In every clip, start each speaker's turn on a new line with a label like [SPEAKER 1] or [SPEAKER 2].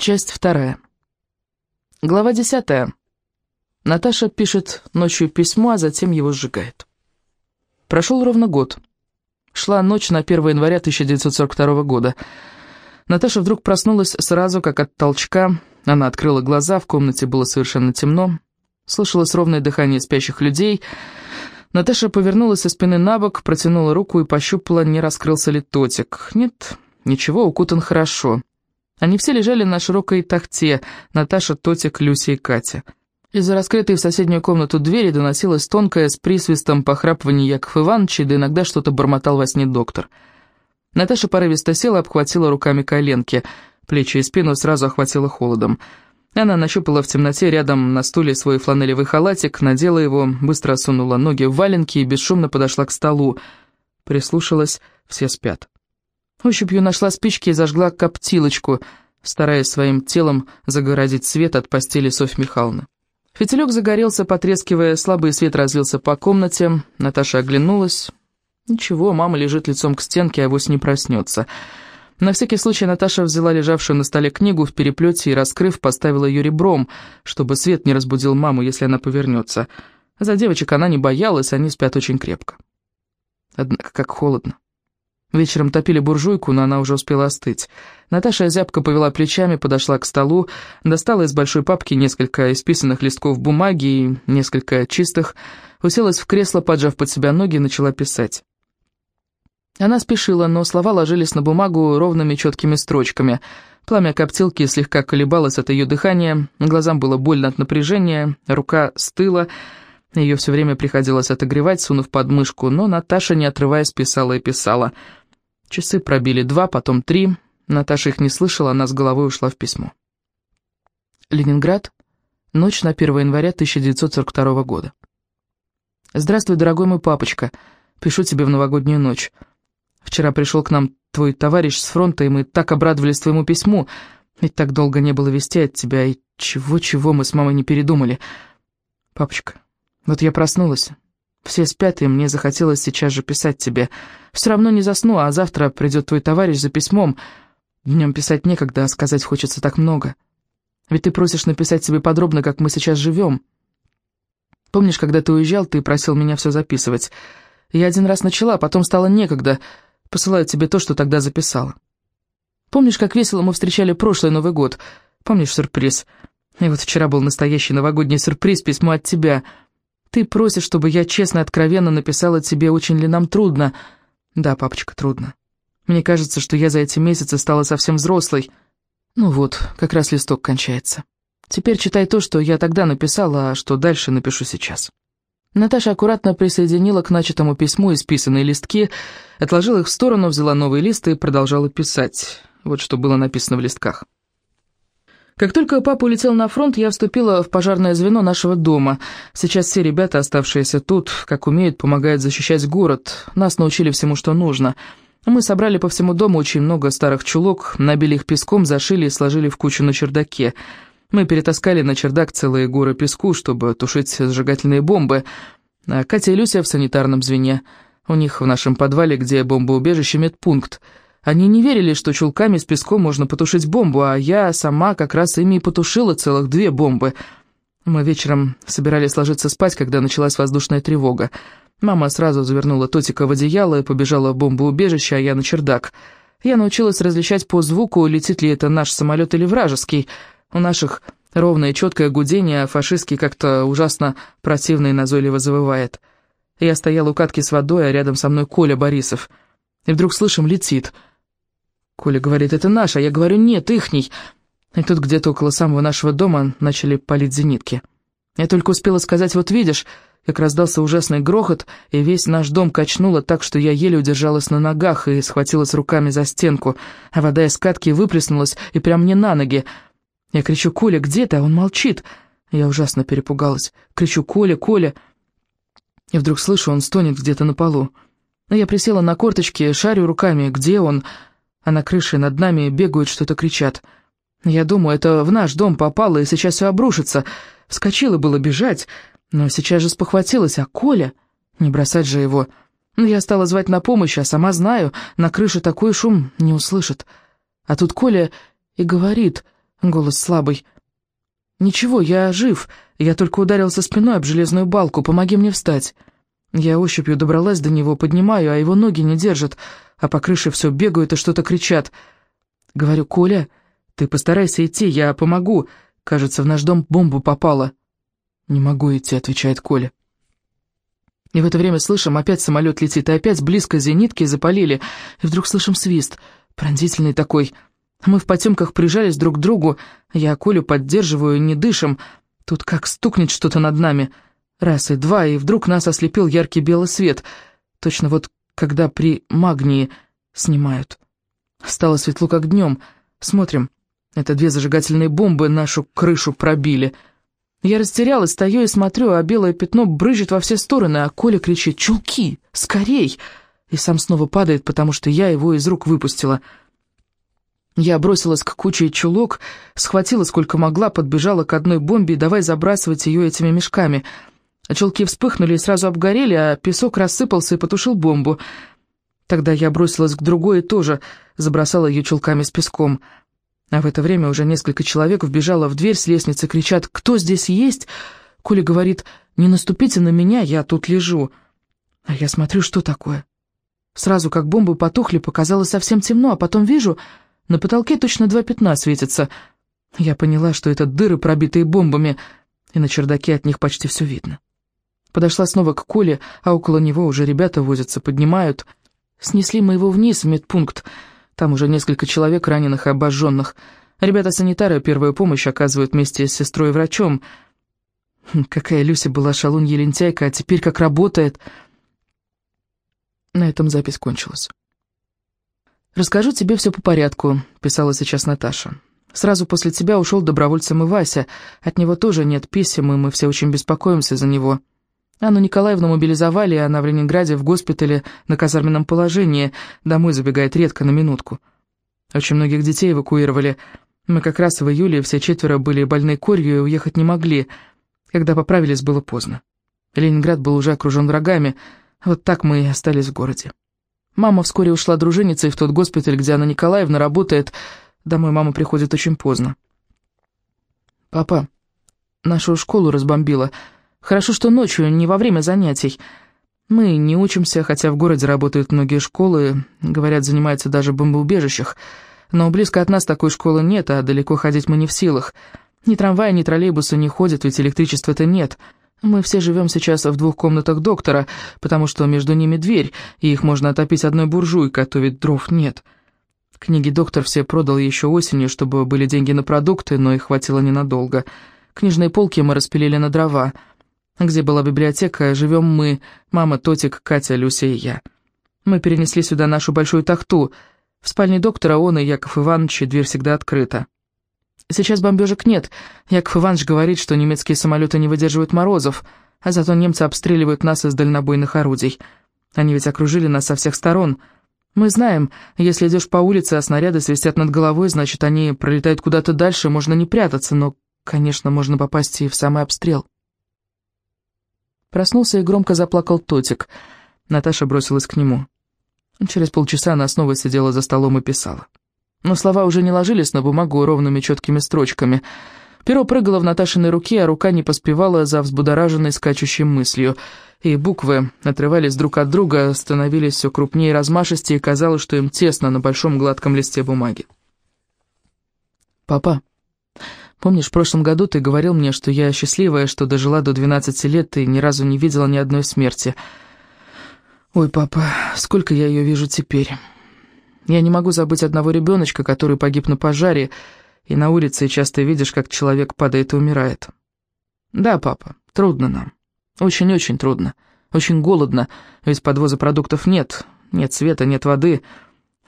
[SPEAKER 1] Часть вторая. Глава десятая. Наташа пишет ночью письмо, а затем его сжигает. Прошел ровно год. Шла ночь на 1 января 1942 года. Наташа вдруг проснулась сразу, как от толчка. Она открыла глаза, в комнате было совершенно темно. Слышалось ровное дыхание спящих людей. Наташа повернулась со спины на бок, протянула руку и пощупала, не раскрылся ли тотик. Нет, ничего, укутан хорошо. Они все лежали на широкой тахте, Наташа, Тотик, Люся и Катя. Из-за раскрытой в соседнюю комнату двери доносилось тонкое с присвистом похрапывание Яков Ивановича, да иногда что-то бормотал во сне доктор. Наташа порывисто села, обхватила руками коленки, плечи и спину сразу охватила холодом. Она нащупала в темноте рядом на стуле свой фланелевый халатик, надела его, быстро сунула ноги в валенки и бесшумно подошла к столу. Прислушалась, все спят. Ощупью нашла спички и зажгла коптилочку, стараясь своим телом загородить свет от постели Софьи Михайловны. Фитилек загорелся, потрескивая, слабый свет разлился по комнате. Наташа оглянулась. Ничего, мама лежит лицом к стенке, а авось не проснется. На всякий случай Наташа взяла лежавшую на столе книгу в переплете и, раскрыв, поставила ее ребром, чтобы свет не разбудил маму, если она повернется. За девочек она не боялась, они спят очень крепко. Однако как холодно. Вечером топили буржуйку, но она уже успела остыть. Наташа зябко повела плечами, подошла к столу, достала из большой папки несколько исписанных листков бумаги и несколько чистых, уселась в кресло, поджав под себя ноги, и начала писать. Она спешила, но слова ложились на бумагу ровными четкими строчками. Пламя коптилки слегка колебалось от ее дыхания, глазам было больно от напряжения, рука стыла, ее все время приходилось отогревать, сунув под мышку, но Наташа, не отрываясь, писала и писала — Часы пробили два, потом три. Наташа их не слышала, она с головой ушла в письмо. Ленинград. Ночь на 1 января 1942 года. «Здравствуй, дорогой мой папочка. Пишу тебе в новогоднюю ночь. Вчера пришел к нам твой товарищ с фронта, и мы так обрадовались твоему письму. Ведь так долго не было вести от тебя, и чего-чего мы с мамой не передумали. Папочка, вот я проснулась, все спят, и мне захотелось сейчас же писать тебе. Все равно не засну, а завтра придет твой товарищ за письмом. Днем писать некогда, а сказать хочется так много. Ведь ты просишь написать себе подробно, как мы сейчас живем. Помнишь, когда ты уезжал, ты просил меня все записывать. Я один раз начала, а потом стало некогда. Посылаю тебе то, что тогда записала. Помнишь, как весело мы встречали прошлый Новый год? Помнишь сюрприз? И вот вчера был настоящий новогодний сюрприз, письмо от тебя — ты просишь, чтобы я честно и откровенно написала тебе, очень ли нам трудно. Да, папочка, трудно. Мне кажется, что я за эти месяцы стала совсем взрослой. Ну вот, как раз листок кончается. Теперь читай то, что я тогда написала, а что дальше напишу сейчас. Наташа аккуратно присоединила к начатому письму исписанные листки, отложила их в сторону, взяла новые листы и продолжала писать. Вот что было написано в листках. Как только папа улетел на фронт, я вступила в пожарное звено нашего дома. Сейчас все ребята, оставшиеся тут, как умеют, помогают защищать город. Нас научили всему, что нужно. Мы собрали по всему дому очень много старых чулок, набили их песком, зашили и сложили в кучу на чердаке. Мы перетаскали на чердак целые горы песку, чтобы тушить зажигательные бомбы. А Катя и Люся в санитарном звене. У них в нашем подвале, где бомбоубежище, медпункт. Они не верили, что чулками с песком можно потушить бомбу, а я сама как раз ими и потушила целых две бомбы. Мы вечером собирались ложиться спать, когда началась воздушная тревога. Мама сразу завернула Тотика в одеяло и побежала в бомбоубежище, а я на чердак. Я научилась различать по звуку, летит ли это наш самолет или вражеский. У наших ровное четкое гудение, а фашистский как-то ужасно противно и назойливо завывает. Я стояла у катки с водой, а рядом со мной Коля Борисов. И вдруг слышим, летит — Коля говорит, это наш, а я говорю, нет, ихний. И тут где-то около самого нашего дома начали палить зенитки. Я только успела сказать, вот видишь, как раздался ужасный грохот, и весь наш дом качнуло так, что я еле удержалась на ногах и схватилась руками за стенку, а вода из катки выплеснулась и прям мне на ноги. Я кричу, Коля, где ты? А он молчит. Я ужасно перепугалась. Кричу, Коля, Коля. И вдруг слышу, он стонет где-то на полу. Но я присела на корточки, шарю руками, где он, а на крыше над нами бегают, что-то кричат. Я думаю, это в наш дом попало, и сейчас все обрушится. Вскочила было бежать, но сейчас же спохватилась, а Коля... Не бросать же его. Ну, я стала звать на помощь, а сама знаю, на крыше такой шум не услышит. А тут Коля и говорит, Голос слабый. «Ничего, я жив. Я только ударился спиной об железную балку. Помоги мне встать». Я ощупью добралась до него, поднимаю, а его ноги не держат, а по крыше все бегают и что-то кричат. Говорю, «Коля, ты постарайся идти, я помогу. Кажется, в наш дом бомба попала». «Не могу идти», — отвечает Коля. И в это время слышим, опять самолет летит, и опять близко зенитки запалили, и вдруг слышим свист, пронзительный такой. Мы в потемках прижались друг к другу, я Колю поддерживаю, не дышим. Тут как стукнет что-то над нами. Раз и два, и вдруг нас ослепил яркий белый свет. Точно вот когда при магнии снимают. Стало светло, как днем. Смотрим. Это две зажигательные бомбы нашу крышу пробили — я растерялась, стою и смотрю, а белое пятно брызжет во все стороны, а Коля кричит «Чулки! Скорей!» и сам снова падает, потому что я его из рук выпустила. Я бросилась к куче чулок, схватила сколько могла, подбежала к одной бомбе и давай забрасывать ее этими мешками. Чулки вспыхнули и сразу обгорели, а песок рассыпался и потушил бомбу. Тогда я бросилась к другой и тоже забросала ее чулками с песком. А в это время уже несколько человек вбежало в дверь с лестницы, кричат «Кто здесь есть?» Коля говорит «Не наступите на меня, я тут лежу». А я смотрю, что такое. Сразу, как бомбы потухли, показалось совсем темно, а потом вижу, на потолке точно два пятна светятся. Я поняла, что это дыры, пробитые бомбами, и на чердаке от них почти все видно. Подошла снова к Коле, а около него уже ребята возятся, поднимают. Снесли мы его вниз в медпункт, там уже несколько человек раненых и обожженных. Ребята-санитары первую помощь оказывают вместе с сестрой и врачом. Хм, какая Люся была шалунья лентяйка, а теперь как работает. На этом запись кончилась. «Расскажу тебе все по порядку», — писала сейчас Наташа. «Сразу после тебя ушел добровольцем и Вася. От него тоже нет писем, и мы все очень беспокоимся за него». Анну Николаевну мобилизовали, и она в Ленинграде в госпитале на казарменном положении, домой забегает редко на минутку. Очень многих детей эвакуировали. Мы как раз в июле все четверо были больны корью и уехать не могли. Когда поправились, было поздно. Ленинград был уже окружен врагами, вот так мы и остались в городе. Мама вскоре ушла дружинницей в тот госпиталь, где Анна Николаевна работает. Домой мама приходит очень поздно. «Папа, нашу школу разбомбила», Хорошо, что ночью, не во время занятий. Мы не учимся, хотя в городе работают многие школы, говорят, занимаются даже бомбоубежищах. Но близко от нас такой школы нет, а далеко ходить мы не в силах. Ни трамвая, ни троллейбуса не ходят, ведь электричества-то нет. Мы все живем сейчас в двух комнатах доктора, потому что между ними дверь, и их можно отопить одной буржуйкой, а то ведь дров нет. Книги доктор все продал еще осенью, чтобы были деньги на продукты, но их хватило ненадолго. Книжные полки мы распилили на дрова — где была библиотека, живем мы, мама, Тотик, Катя, Люся и я. Мы перенесли сюда нашу большую тахту. В спальне доктора он и Яков Иванович, дверь всегда открыта. Сейчас бомбежек нет. Яков Иванович говорит, что немецкие самолеты не выдерживают морозов, а зато немцы обстреливают нас из дальнобойных орудий. Они ведь окружили нас со всех сторон. Мы знаем, если идешь по улице, а снаряды свистят над головой, значит, они пролетают куда-то дальше, можно не прятаться, но, конечно, можно попасть и в самый обстрел. Проснулся и громко заплакал Тотик. Наташа бросилась к нему. Через полчаса она снова сидела за столом и писала. Но слова уже не ложились на бумагу ровными четкими строчками. Перо прыгало в Наташиной руке, а рука не поспевала за взбудораженной скачущей мыслью. И буквы отрывались друг от друга, становились все крупнее и размашистее, и казалось, что им тесно на большом гладком листе бумаги. «Папа, Помнишь, в прошлом году ты говорил мне, что я счастливая, что дожила до 12 лет и ни разу не видела ни одной смерти. Ой, папа, сколько я ее вижу теперь. Я не могу забыть одного ребеночка, который погиб на пожаре, и на улице часто видишь, как человек падает и умирает. Да, папа, трудно нам. Очень-очень трудно. Очень голодно, ведь подвоза продуктов нет. Нет света, нет воды.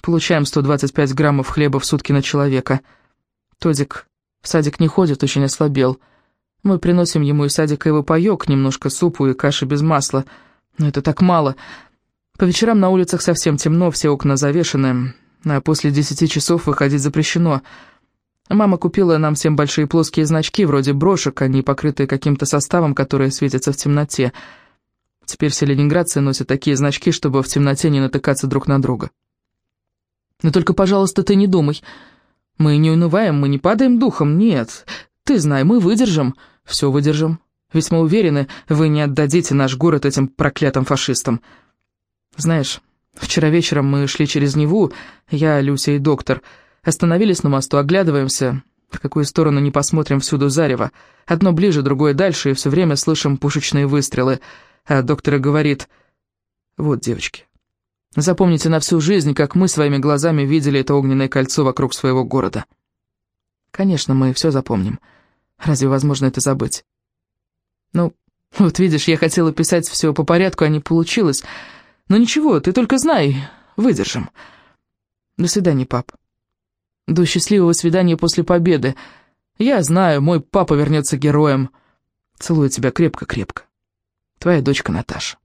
[SPEAKER 1] Получаем 125 граммов хлеба в сутки на человека. Тодик в садик не ходит, очень ослабел. Мы приносим ему из садика его паёк, немножко супу и каши без масла. Но это так мало. По вечерам на улицах совсем темно, все окна завешены, а после десяти часов выходить запрещено. Мама купила нам всем большие плоские значки, вроде брошек, они покрытые каким-то составом, который светится в темноте. Теперь все ленинградцы носят такие значки, чтобы в темноте не натыкаться друг на друга. Но только, пожалуйста, ты не думай, Мы не унываем, мы не падаем духом, нет. Ты знай, мы выдержим, все выдержим. Ведь мы уверены, вы не отдадите наш город этим проклятым фашистам. Знаешь, вчера вечером мы шли через Неву, я, Люся и доктор, остановились на мосту, оглядываемся, в какую сторону не посмотрим, всюду зарево. Одно ближе, другое дальше, и все время слышим пушечные выстрелы. А доктор говорит, вот, девочки, запомните на всю жизнь, как мы своими глазами видели это огненное кольцо вокруг своего города. Конечно, мы все запомним. Разве возможно это забыть? Ну, вот видишь, я хотела писать все по порядку, а не получилось. Но ничего, ты только знай, выдержим. До свидания, пап. До счастливого свидания после победы. Я знаю, мой папа вернется героем. Целую тебя крепко-крепко. Твоя дочка Наташа.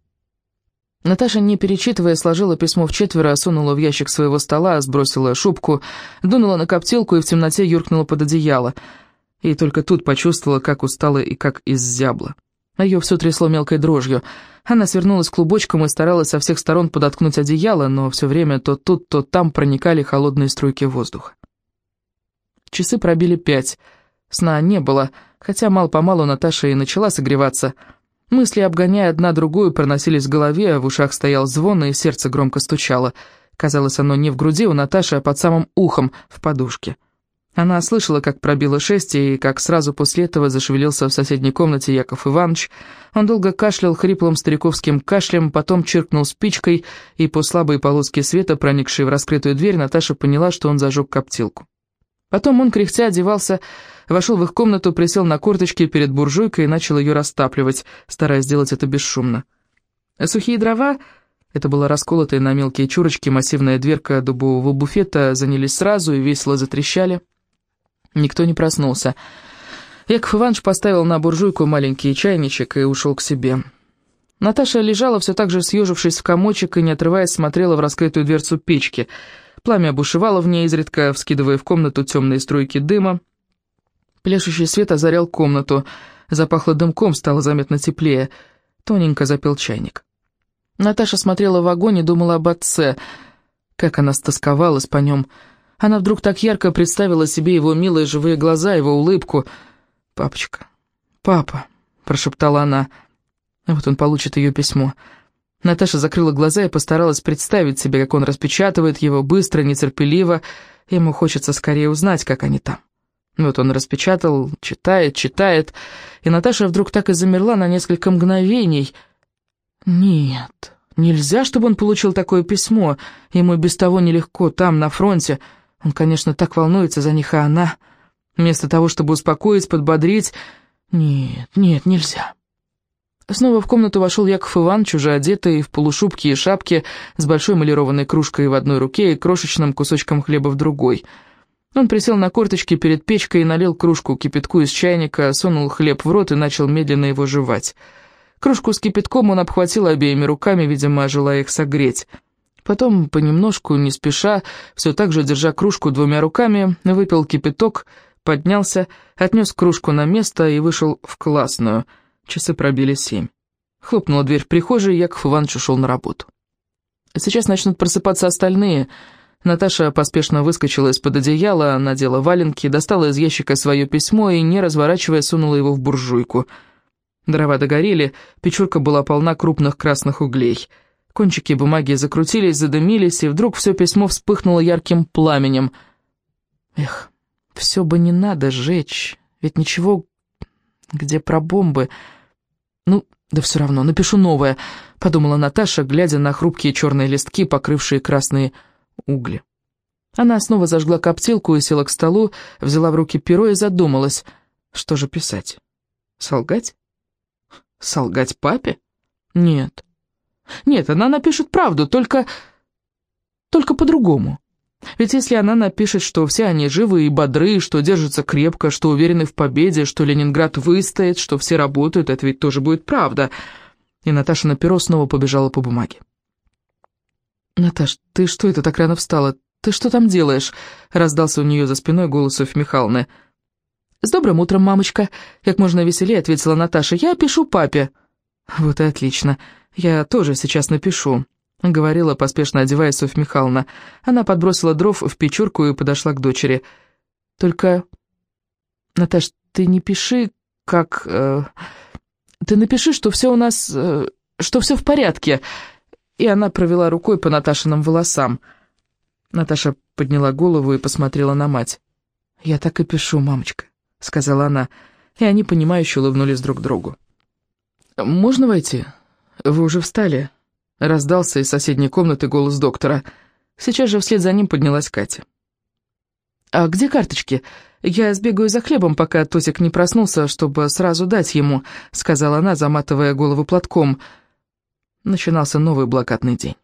[SPEAKER 1] Наташа, не перечитывая, сложила письмо в четверо, сунула в ящик своего стола, сбросила шубку, дунула на коптилку и в темноте юркнула под одеяло — и только тут почувствовала, как устала и как иззябла. А ее все трясло мелкой дрожью. Она свернулась клубочком и старалась со всех сторон подоткнуть одеяло, но все время то тут, то там проникали холодные струйки воздуха. Часы пробили пять. Сна не было, хотя мало-помалу Наташа и начала согреваться. Мысли, обгоняя одна другую, проносились в голове, в ушах стоял звон, и сердце громко стучало. Казалось, оно не в груди у Наташи, а под самым ухом, в подушке. Она слышала, как пробило шесть, и как сразу после этого зашевелился в соседней комнате Яков Иванович. Он долго кашлял хриплым стариковским кашлем, потом чиркнул спичкой, и по слабой полоске света, проникшей в раскрытую дверь, Наташа поняла, что он зажег коптилку. Потом он, кряхтя, одевался, вошел в их комнату, присел на корточки перед буржуйкой и начал ее растапливать, стараясь сделать это бесшумно. Сухие дрова... Это была расколотая на мелкие чурочки массивная дверка дубового буфета, занялись сразу и весело затрещали. Никто не проснулся. Яков Иванович поставил на буржуйку маленький чайничек и ушел к себе. Наташа лежала все так же съежившись в комочек и, не отрываясь, смотрела в раскрытую дверцу печки. Пламя бушевало в ней, изредка вскидывая в комнату темные струйки дыма. Пляшущий свет озарял комнату. Запахло дымком, стало заметно теплее. Тоненько запел чайник. Наташа смотрела в огонь и думала об отце. Как она стосковалась по нем, — она вдруг так ярко представила себе его милые живые глаза, его улыбку. «Папочка, папа», — прошептала она. Вот он получит ее письмо. Наташа закрыла глаза и постаралась представить себе, как он распечатывает его быстро, нетерпеливо. Ему хочется скорее узнать, как они там. Вот он распечатал, читает, читает, и Наташа вдруг так и замерла на несколько мгновений. Нет, нельзя, чтобы он получил такое письмо. Ему без того нелегко там, на фронте. Он, конечно, так волнуется за них, а она... Вместо того, чтобы успокоить, подбодрить... Нет, нет, нельзя. Снова в комнату вошел Яков Иванович, уже одетый, в полушубке и шапке, с большой малированной кружкой в одной руке и крошечным кусочком хлеба в другой. Он присел на корточки перед печкой и налил кружку кипятку из чайника, сунул хлеб в рот и начал медленно его жевать. Кружку с кипятком он обхватил обеими руками, видимо, желая их согреть. Потом, понемножку, не спеша, все так же, держа кружку двумя руками, выпил кипяток, поднялся, отнес кружку на место и вышел в классную. Часы пробили семь. Хлопнула дверь в прихожей, Яков Иванович ушел на работу. Сейчас начнут просыпаться остальные. Наташа поспешно выскочила из-под одеяла, надела валенки, достала из ящика свое письмо и, не разворачивая, сунула его в буржуйку. Дрова догорели, печурка была полна крупных красных углей — Кончики бумаги закрутились, задымились, и вдруг все письмо вспыхнуло ярким пламенем. Эх, все бы не надо сжечь, ведь ничего, где про бомбы... Ну, да все равно, напишу новое, подумала Наташа, глядя на хрупкие черные листки, покрывшие красные угли. Она снова зажгла коптилку и села к столу, взяла в руки перо и задумалась, что же писать. Солгать? Солгать папе? Нет. Нет, она напишет правду, только... только по-другому. Ведь если она напишет, что все они живы и бодры, что держатся крепко, что уверены в победе, что Ленинград выстоит, что все работают, это ведь тоже будет правда. И Наташа на перо снова побежала по бумаге. «Наташ, ты что это так рано встала? Ты что там делаешь?» Раздался у нее за спиной голос Софьи Михайловны. «С добрым утром, мамочка!» Как можно веселее ответила Наташа. «Я пишу папе». «Вот и отлично. «Я тоже сейчас напишу», — говорила, поспешно одеваясь Софья Михайловна. Она подбросила дров в печурку и подошла к дочери. Только, Наташ, ты не пиши, как... Э, ты напиши, что все у нас... Э, что все в порядке». И она провела рукой по Наташиным волосам. Наташа подняла голову и посмотрела на мать. «Я так и пишу, мамочка», — сказала она, и они, понимающе улыбнулись друг другу. «Можно войти? Вы уже встали?» — раздался из соседней комнаты голос доктора. Сейчас же вслед за ним поднялась Катя. «А где карточки? Я сбегаю за хлебом, пока Тосик не проснулся, чтобы сразу дать ему», — сказала она, заматывая голову платком. Начинался новый блокадный день.